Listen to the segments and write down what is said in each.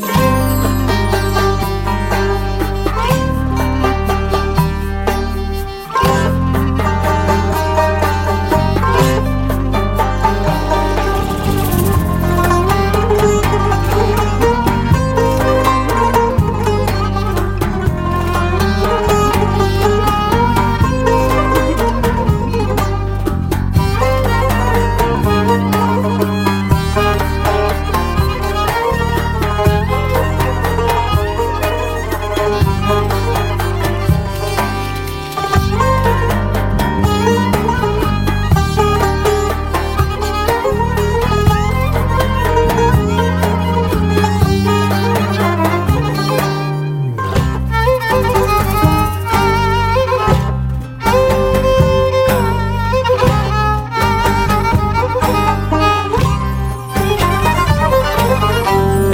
Bye.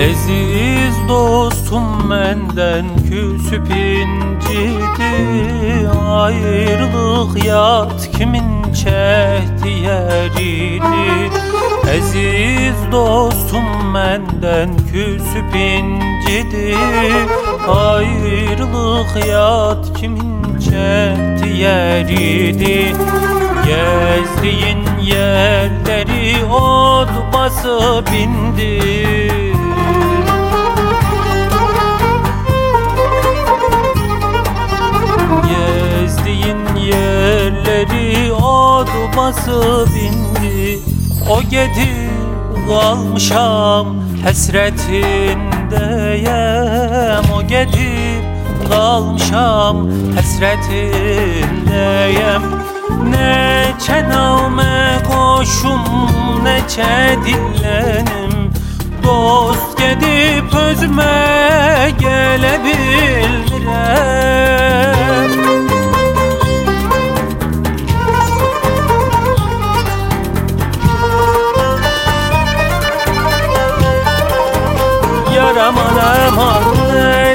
Eziz dostum menden küsüp incidi. Ayrılık yat kimin çehdi yeridi Eziz dostum menden küsüp incidi. Ayrılık yat kimin çehdi yeridi Gezdiğin yerleri ot basıp indi od bası bindi. O gedi kalmışam hasretindeyem O gedi kalmışam hasretindeyem Neçe name koşum neçe dillenim Dost gedip özüme gelebilirem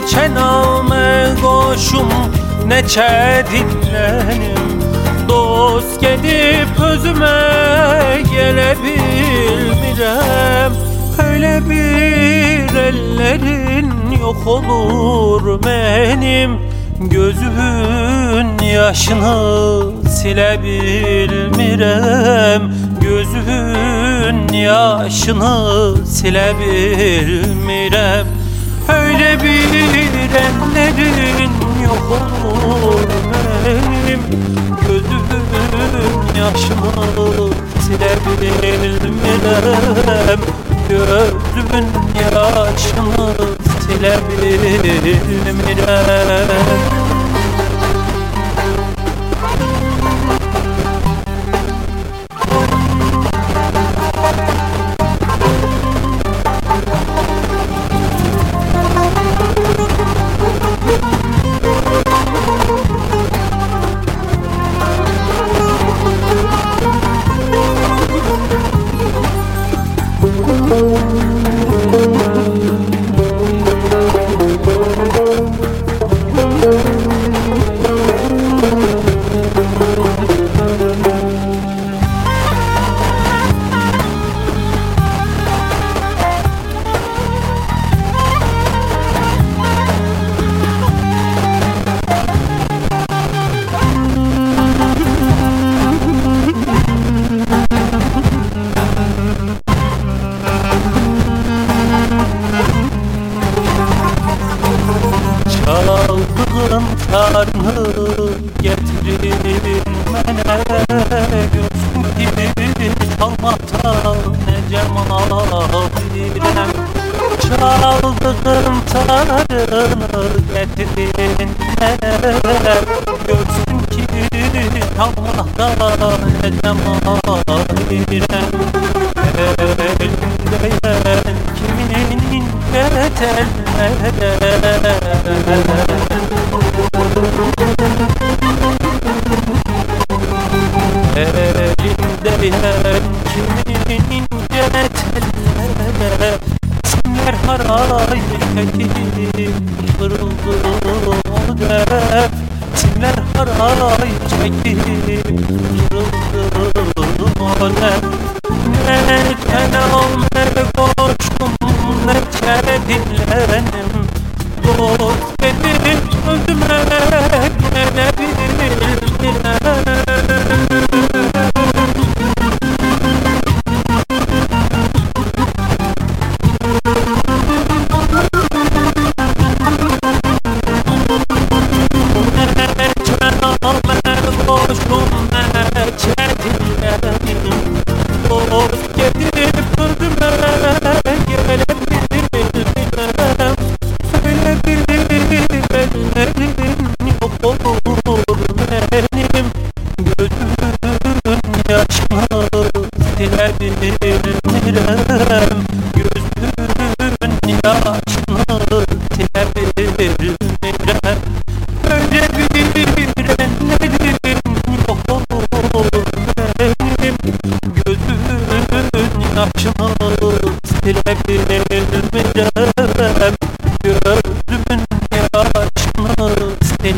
neçe name koşum neçe dillenim Dost gedip özüme gelebilmirem Öyle bir ellerin yok olur benim. Gözümün yaşını silebilmirem Gözümün yaşını silebilmirem Öyle bir ellerin yok olur benim Gözümün yaşını silebilmirem Gözümün yaşını silebilmirem Tarını getirin mene Gözüm gibi çalmaktan ne cematirem Çaldığın tarını getirin mene Gözüm gibi çalmaktan ne cematirem Simler haray çekip kırıldı o dert Simler haray çekip kırıldı o dert Ne ne